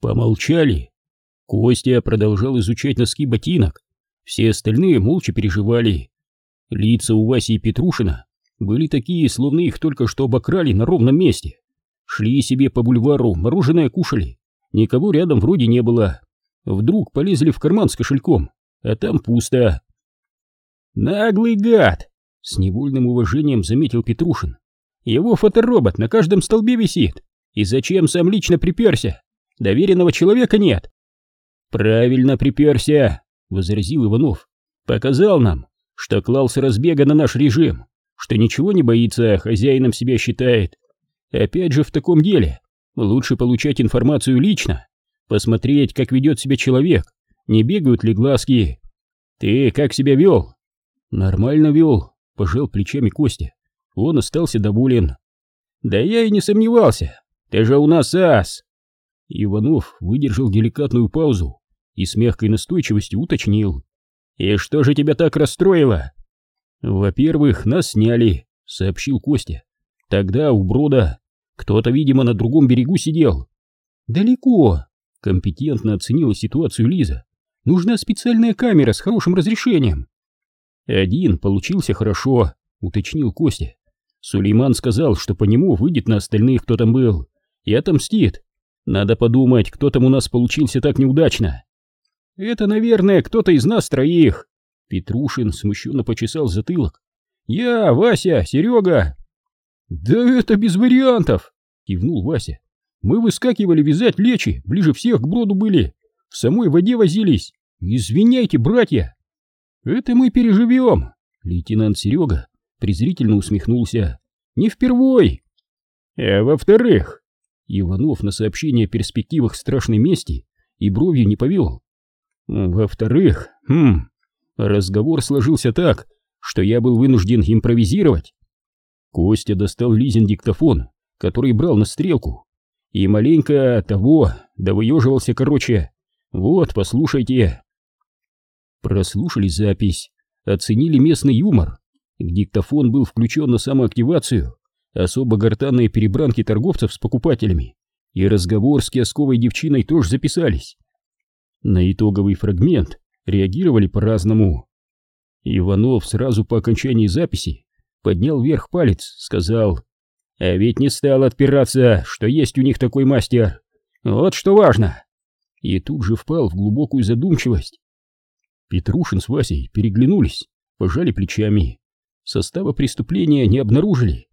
Помолчали. Костя продолжал изучать носки ботинок. Все остальные молча переживали. Лица у Васи и Петрушина были такие, словно их только что обокрали на ровном месте. Шли себе по бульвару, мороженое кушали. Никого рядом вроде не было. Вдруг полезли в карман с кошельком, а там пусто. «Наглый гад!» — с невольным уважением заметил Петрушин. «Его фоторобот на каждом столбе висит. И зачем сам лично приперся? Доверенного человека нет». «Правильно приперся», — возразил Иванов. «Показал нам, что клался разбега на наш режим, что ничего не боится, а хозяином себя считает. Опять же в таком деле лучше получать информацию лично, посмотреть, как ведет себя человек, не бегают ли глазки. Ты как себя вел?» Нормально вел, пожал плечами Костя. Он остался доволен. Да я и не сомневался. Ты же у нас ас. Иванов выдержал деликатную паузу и с мягкой настойчивостью уточнил. «И что же тебя так расстроило?» «Во-первых, нас сняли», — сообщил Костя. «Тогда у брода кто-то, видимо, на другом берегу сидел». «Далеко», — компетентно оценила ситуацию Лиза. «Нужна специальная камера с хорошим разрешением». «Один получился хорошо», — уточнил Костя. Сулейман сказал, что по нему выйдет на остальных, кто там был, и отомстит. Надо подумать, кто там у нас получился так неудачно. «Это, наверное, кто-то из нас троих», — Петрушин смущенно почесал затылок. «Я, Вася, Серега». «Да это без вариантов», — кивнул Вася. «Мы выскакивали вязать лечи, ближе всех к броду были, в самой воде возились. Извиняйте, братья». «Это мы переживем!» Лейтенант Серега презрительно усмехнулся. «Не впервой!» «А во-вторых...» Иванов на сообщение о перспективах страшной мести и бровью не повел. «Во-вторых... Хм... Разговор сложился так, что я был вынужден импровизировать». Костя достал Лизин диктофон, который брал на стрелку, и маленько того, да выеживался короче. «Вот, послушайте...» прослушали запись, оценили местный юмор. Диктофон был включен на самоактивацию, особо гортанные перебранки торговцев с покупателями и разговор с киосковой девчиной тоже записались. На итоговый фрагмент реагировали по-разному. Иванов сразу по окончании записи поднял вверх палец, сказал, «А ведь не стал отпираться, что есть у них такой мастер. Вот что важно!» И тут же впал в глубокую задумчивость. Петрушин с Васей переглянулись, пожали плечами. Состава преступления не обнаружили.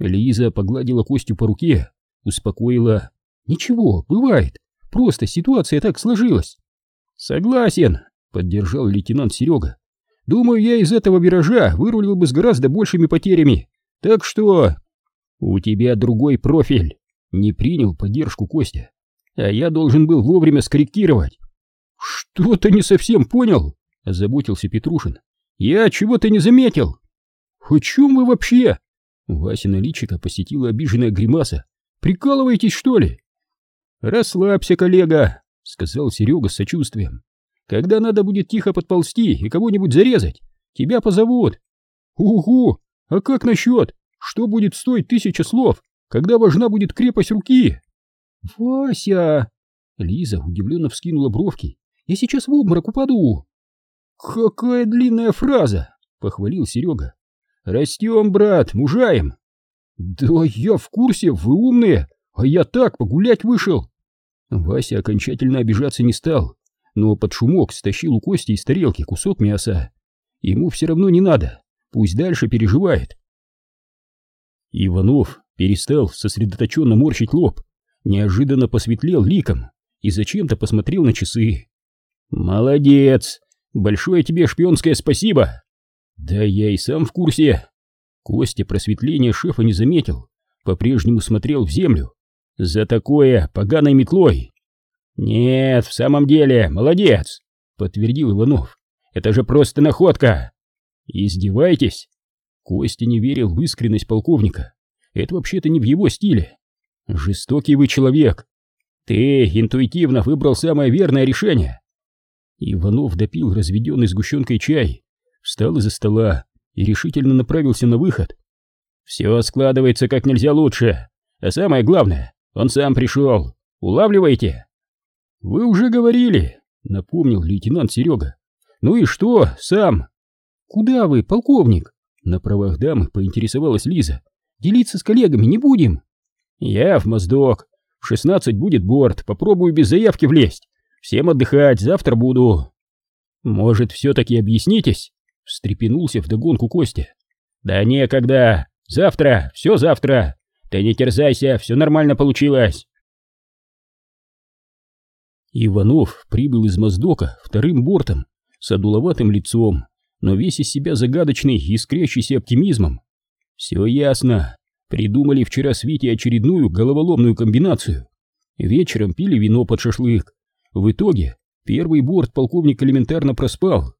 Лиза погладила Костю по руке, успокоила. «Ничего, бывает, просто ситуация так сложилась». «Согласен», — поддержал лейтенант Серега. «Думаю, я из этого виража вырулил бы с гораздо большими потерями. Так что...» «У тебя другой профиль», — не принял поддержку Костя. «А я должен был вовремя скорректировать». «Что-то не совсем понял», — озаботился Петрушин. «Я чего-то не заметил». «О чем вы вообще?» Васина личика посетила обиженная гримаса. «Прикалываетесь, что ли?» «Расслабься, коллега», — сказал Серега с сочувствием. «Когда надо будет тихо подползти и кого-нибудь зарезать, тебя позовут». «Угу! А как насчет? Что будет стоить тысяча слов, когда важна будет крепость руки?» «Вася!» Лиза удивленно вскинула бровки я сейчас в обморок упаду. Какая длинная фраза, похвалил Серега. Растем, брат, мужаем. Да я в курсе, вы умные, а я так погулять вышел. Вася окончательно обижаться не стал, но под шумок стащил у Кости из тарелки кусок мяса. Ему все равно не надо, пусть дальше переживает. Иванов перестал сосредоточенно морщить лоб, неожиданно посветлел ликом и зачем-то посмотрел на часы. «Молодец! Большое тебе шпионское спасибо!» «Да я и сам в курсе!» Костя просветления шефа не заметил, по-прежнему смотрел в землю. «За такое поганой метлой!» «Нет, в самом деле, молодец!» — подтвердил Иванов. «Это же просто находка!» «Издеваетесь?» Костя не верил в искренность полковника. Это вообще-то не в его стиле. Жестокий вы человек. Ты интуитивно выбрал самое верное решение. Иванов допил разведенный сгущенкой чай, встал из-за стола и решительно направился на выход. «Все складывается как нельзя лучше, а самое главное, он сам пришел. Улавливаете?» Вы уже говорили, напомнил лейтенант Серега. Ну и что, сам? Куда вы, полковник? На правах дамы поинтересовалась Лиза. Делиться с коллегами не будем. Я в Моздок. В шестнадцать будет борт, попробую без заявки влезть. Всем отдыхать, завтра буду. Может, все-таки объяснитесь? Встрепенулся вдогонку Костя. Да некогда. Завтра, все завтра. Ты не терзайся, все нормально получилось. Иванов прибыл из Моздока вторым бортом, с одуловатым лицом, но весь из себя загадочный искрящийся оптимизмом. Все ясно. Придумали вчера с Витей очередную головоломную комбинацию. Вечером пили вино под шашлык. В итоге первый борт полковник элементарно проспал.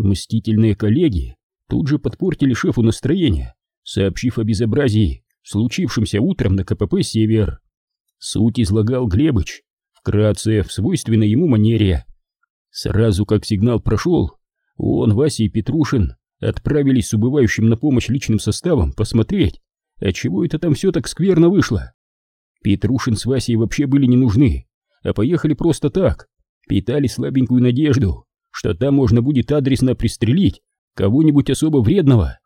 Мстительные коллеги тут же подпортили шефу настроение, сообщив о безобразии, случившемся утром на КПП «Север». Суть излагал Глебыч, вкратце, в свойственной ему манере. Сразу как сигнал прошел, он, Вася и Петрушин отправились с убывающим на помощь личным составом посмотреть, отчего это там все так скверно вышло. Петрушин с Васей вообще были не нужны, а поехали просто так, питали слабенькую надежду, что там можно будет адресно пристрелить кого-нибудь особо вредного.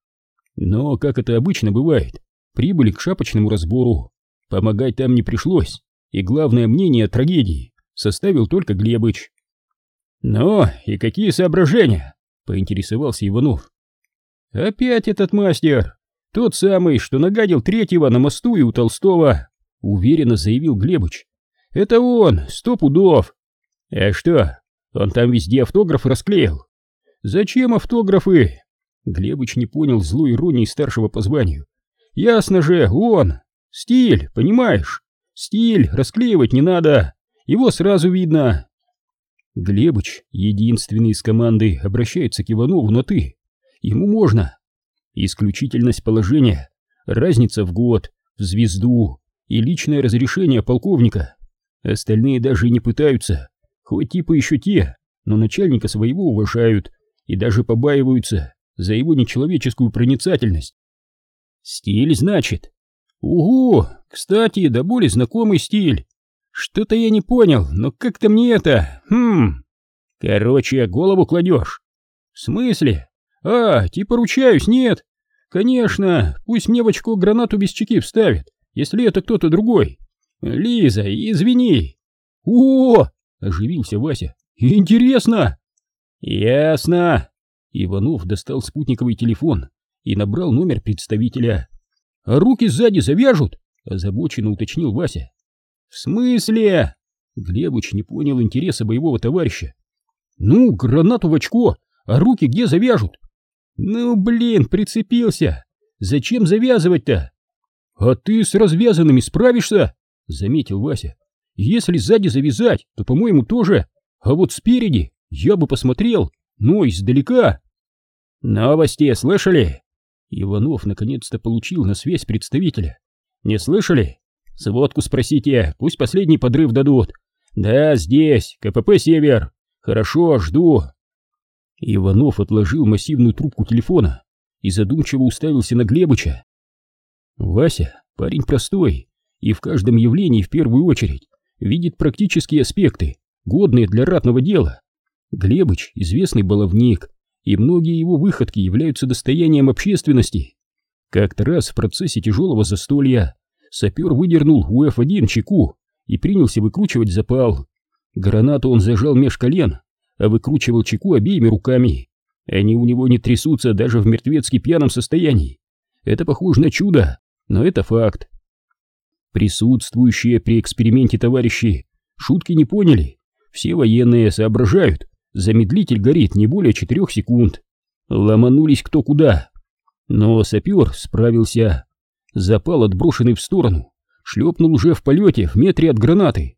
Но, как это обычно бывает, прибыли к шапочному разбору. Помогать там не пришлось, и главное мнение о трагедии составил только Глебыч. «Ну, и какие соображения?» — поинтересовался Иванов. «Опять этот мастер, тот самый, что нагадил третьего на мосту и у Толстого», — уверенно заявил Глебыч. «Это он, сто пудов». «А что, он там везде автограф расклеил?» «Зачем автографы?» Глебыч не понял злой иронии старшего по званию. «Ясно же, он! Стиль, понимаешь? Стиль расклеивать не надо, его сразу видно». Глебыч, единственный из команды, обращается к Иванову на «ты». Ему можно. Исключительность положения, разница в год, в звезду и личное разрешение полковника. Остальные даже не пытаются, хоть типа еще те, но начальника своего уважают и даже побаиваются за его нечеловеческую проницательность. Стиль, значит? Угу, кстати, да более знакомый стиль. Что-то я не понял, но как-то мне это... Хм... Короче, голову кладешь. В смысле? А, типа ручаюсь, нет. Конечно, пусть мне в очко гранату без чеки вставит, если это кто-то другой. Лиза, извини. О, оживился Вася. Интересно. Ясно. Иванов достал спутниковый телефон и набрал номер представителя. «А руки сзади завяжут?» — озабоченно уточнил Вася. «В смысле?» Глебыч не понял интереса боевого товарища. «Ну, гранату в очко, а руки где завяжут?» «Ну, блин, прицепился! Зачем завязывать-то?» «А ты с развязанными справишься?» — заметил Вася. «Если сзади завязать, то, по-моему, тоже. А вот спереди я бы посмотрел, но издалека». «Новости слышали?» Иванов наконец-то получил на связь представителя. «Не слышали? Сводку спросите, пусть последний подрыв дадут. Да, здесь, КПП «Север». Хорошо, жду». Иванов отложил массивную трубку телефона и задумчиво уставился на Глебыча. Вася парень простой и в каждом явлении в первую очередь видит практические аспекты, годные для ратного дела. Глебыч — известный баловник, и многие его выходки являются достоянием общественности. Как-то раз в процессе тяжелого застолья сапер выдернул у F1 чеку и принялся выкручивать запал. Гранату он зажал меж колен, а выкручивал чеку обеими руками. Они у него не трясутся даже в мертвецки пьяном состоянии. Это похоже на чудо, но это факт. Присутствующие при эксперименте товарищи шутки не поняли. Все военные соображают, замедлитель горит не более четырех секунд. Ломанулись кто куда. Но сапер справился. Запал, отброшенный в сторону, шлепнул уже в полете в метре от гранаты.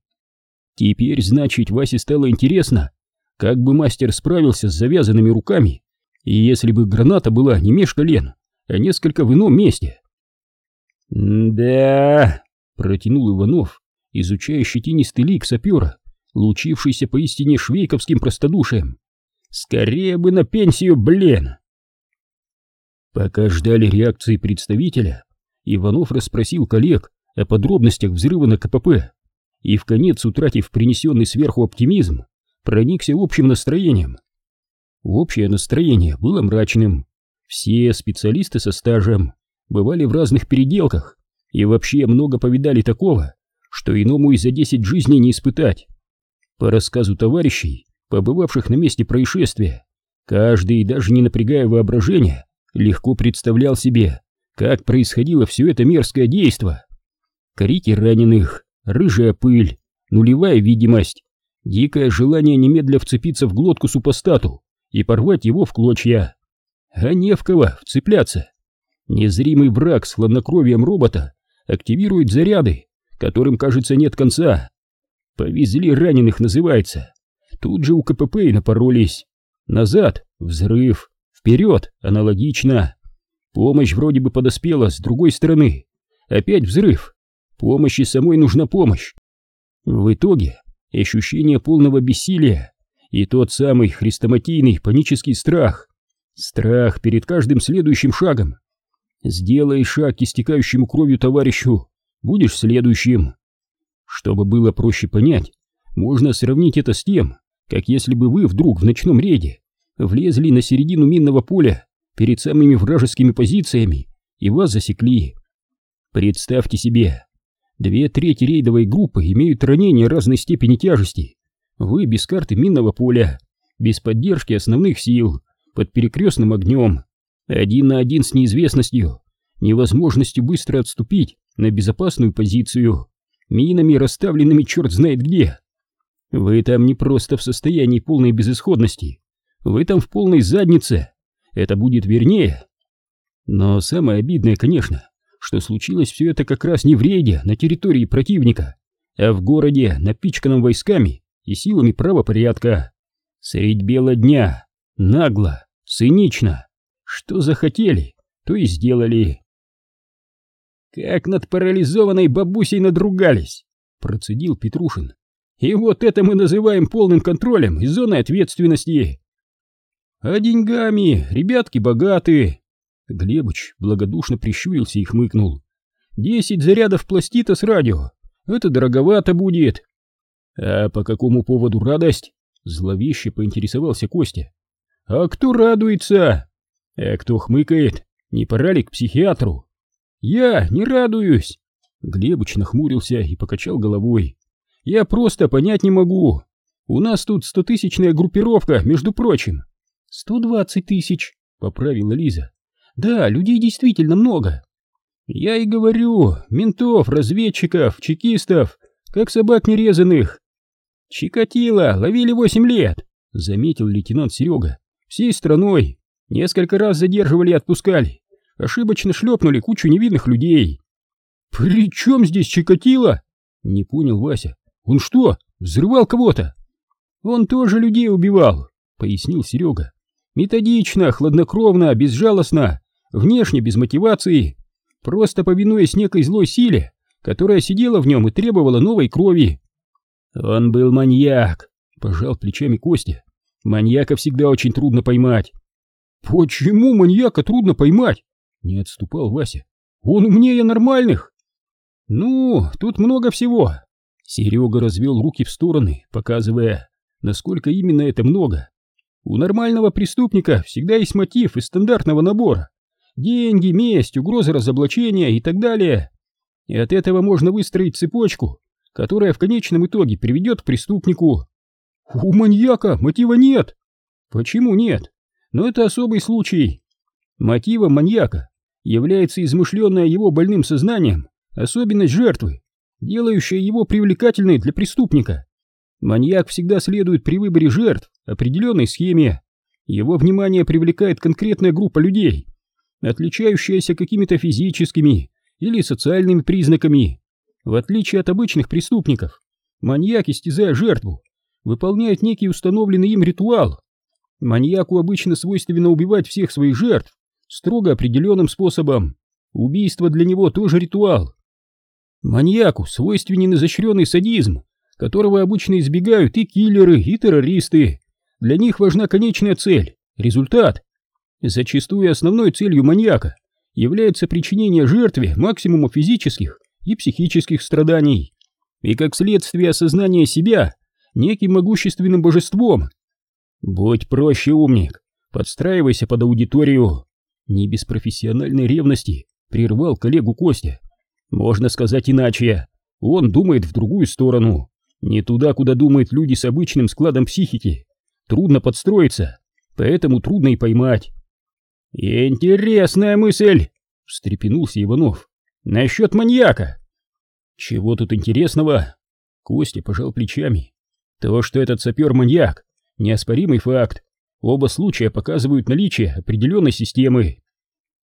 Теперь, значит, Васе стало интересно, как бы мастер справился с завязанными руками, и если бы граната была не меж колен, а несколько в ином месте. «Да...» — протянул Иванов, изучая щетинистый лик сапера, лучившийся поистине швейковским простодушием. «Скорее бы на пенсию, блин!» Пока ждали реакции представителя, Иванов расспросил коллег о подробностях взрыва на КПП и, в конец утратив принесенный сверху оптимизм, проникся общим настроением. Общее настроение было мрачным. Все специалисты со стажем бывали в разных переделках и вообще много повидали такого, что иному и за десять жизней не испытать. По рассказу товарищей, побывавших на месте происшествия, каждый, даже не напрягая воображение, легко представлял себе, как происходило все это мерзкое действо. Крики раненых, рыжая пыль, нулевая видимость, дикое желание немедля вцепиться в глотку супостату и порвать его в клочья. А не в кого вцепляться. Незримый враг с хладнокровием робота активирует заряды, которым, кажется, нет конца. Повезли раненых, называется. Тут же у КПП и напоролись. Назад — взрыв, вперед — аналогично. Помощь вроде бы подоспела с другой стороны. Опять взрыв. Помощи самой нужна помощь. В итоге ощущение полного бессилия и тот самый хрестоматийный панический страх. Страх перед каждым следующим шагом. Сделай шаг к истекающему кровью товарищу, будешь следующим. Чтобы было проще понять, можно сравнить это с тем, как если бы вы вдруг в ночном рейде влезли на середину минного поля перед самыми вражескими позициями и вас засекли. Представьте себе, две трети рейдовой группы имеют ранения разной степени тяжести. Вы без карты минного поля, без поддержки основных сил, под перекрестным огнем, один на один с неизвестностью, невозможностью быстро отступить на безопасную позицию, минами расставленными черт знает где. Вы там не просто в состоянии полной безысходности, вы там в полной заднице, это будет вернее. Но самое обидное, конечно, что случилось все это как раз не в рейде на территории противника, а в городе, напичканном войсками и силами правопорядка. Средь бела дня, нагло, цинично. Что захотели, то и сделали. Как над парализованной бабусей надругались, процедил Петрушин. И вот это мы называем полным контролем и зоной ответственности. А деньгами ребятки богатые. Глебыч благодушно прищурился и хмыкнул. Десять зарядов пластита с радио. Это дороговато будет. А по какому поводу радость? Зловеще поинтересовался Костя. А кто радуется? А кто хмыкает? Не пора ли к психиатру? Я не радуюсь. Глебыч нахмурился и покачал головой. Я просто понять не могу. У нас тут стотысячная группировка, между прочим. «Сто двадцать тысяч», — поправила Лиза. «Да, людей действительно много». «Я и говорю, ментов, разведчиков, чекистов, как собак нерезанных». «Чикатило, ловили восемь лет», — заметил лейтенант Серега. «Всей страной. Несколько раз задерживали и отпускали. Ошибочно шлепнули кучу невинных людей». «При чем здесь Чикатило?» — не понял Вася. «Он что, взрывал кого-то?» «Он тоже людей убивал», — пояснил Серега. Методично, хладнокровно, безжалостно, внешне без мотивации, просто повинуясь некой злой силе, которая сидела в нем и требовала новой крови. Он был маньяк, пожал плечами Костя. Маньяка всегда очень трудно поймать. Почему маньяка трудно поймать? Не отступал Вася. Он умнее нормальных. Ну, тут много всего. Серега развел руки в стороны, показывая, насколько именно это много. У нормального преступника всегда есть мотив из стандартного набора. Деньги, месть, угроза разоблачения и так далее. И от этого можно выстроить цепочку, которая в конечном итоге приведет к преступнику. У маньяка мотива нет. Почему нет? Но это особый случай. Мотивом маньяка является измышленная его больным сознанием особенность жертвы, делающая его привлекательной для преступника. Маньяк всегда следует при выборе жертв определенной схеме. Его внимание привлекает конкретная группа людей, отличающаяся какими-то физическими или социальными признаками. В отличие от обычных преступников, маньяк, истязая жертву, выполняет некий установленный им ритуал. Маньяку обычно свойственно убивать всех своих жертв строго определенным способом. Убийство для него тоже ритуал. Маньяку свойственен изощренный садизм, которого обычно избегают и киллеры, и террористы. Для них важна конечная цель, результат. Зачастую основной целью маньяка является причинение жертве максимума физических и психических страданий. и как следствие осознания себя неким могущественным божеством. Будь проще, умник, подстраивайся под аудиторию. Не без профессиональной ревности прервал коллегу Костя. Можно сказать иначе, он думает в другую сторону, не туда, куда думают люди с обычным складом психики. Трудно подстроиться, поэтому трудно и поймать. «Интересная мысль!» — встрепенулся Иванов. «Насчет маньяка!» «Чего тут интересного?» Костя пожал плечами. «То, что этот сапер-маньяк, неоспоримый факт. Оба случая показывают наличие определенной системы.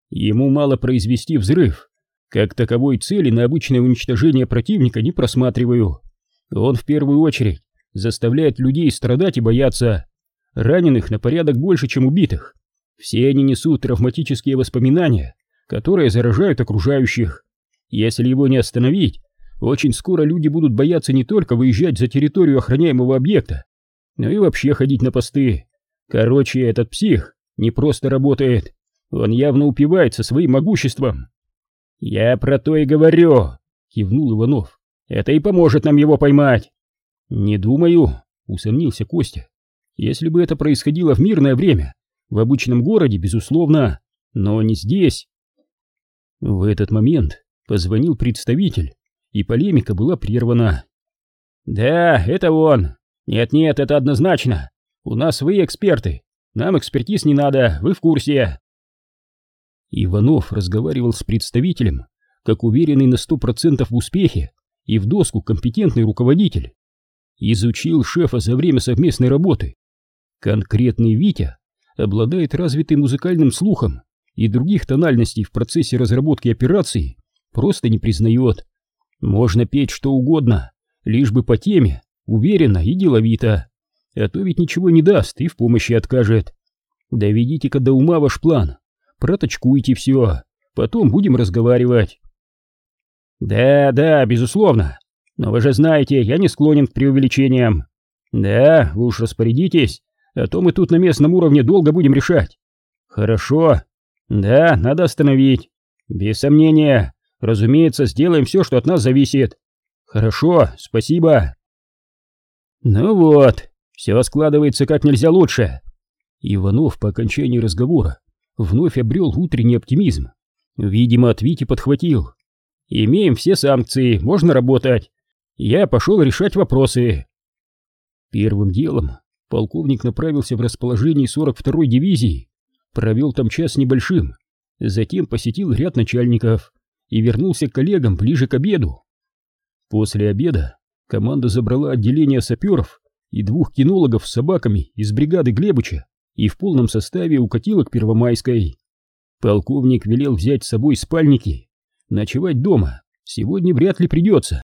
Ему мало произвести взрыв. Как таковой цели на обычное уничтожение противника не просматриваю. Он в первую очередь заставляет людей страдать и бояться. Раненых на порядок больше, чем убитых. Все они несут травматические воспоминания, которые заражают окружающих. Если его не остановить, очень скоро люди будут бояться не только выезжать за территорию охраняемого объекта, но и вообще ходить на посты. Короче, этот псих не просто работает, он явно упивается своим могуществом. «Я про то и говорю», — кивнул Иванов. «Это и поможет нам его поймать». «Не думаю», — усомнился Костя. «Если бы это происходило в мирное время, в обычном городе, безусловно, но не здесь». В этот момент позвонил представитель, и полемика была прервана. «Да, это он. Нет-нет, это однозначно. У нас свои эксперты. Нам экспертиз не надо, вы в курсе». Иванов разговаривал с представителем, как уверенный на сто процентов в успехе и в доску компетентный руководитель. Изучил шефа за время совместной работы. Конкретный Витя обладает развитым музыкальным слухом и других тональностей в процессе разработки операции просто не признает. Можно петь что угодно, лишь бы по теме, уверенно и деловито. А то ведь ничего не даст и в помощи откажет. Доведите-ка до ума ваш план, проточкуйте все, потом будем разговаривать. Да, да, безусловно, но вы же знаете, я не склонен к преувеличениям. Да, вы уж распорядитесь, а то мы тут на местном уровне долго будем решать. Хорошо. Да, надо остановить. Без сомнения. Разумеется, сделаем все, что от нас зависит. Хорошо, спасибо. Ну вот, все складывается как нельзя лучше. Иванов по окончании разговора вновь обрел утренний оптимизм. Видимо, от Вити подхватил. Имеем все санкции, можно работать. Я пошел решать вопросы. Первым делом полковник направился в расположение 42-й дивизии, провел там час небольшим, затем посетил ряд начальников и вернулся к коллегам ближе к обеду. После обеда команда забрала отделение саперов и двух кинологов с собаками из бригады Глебыча и в полном составе укатила к Первомайской. Полковник велел взять с собой спальники. Ночевать дома сегодня вряд ли придется.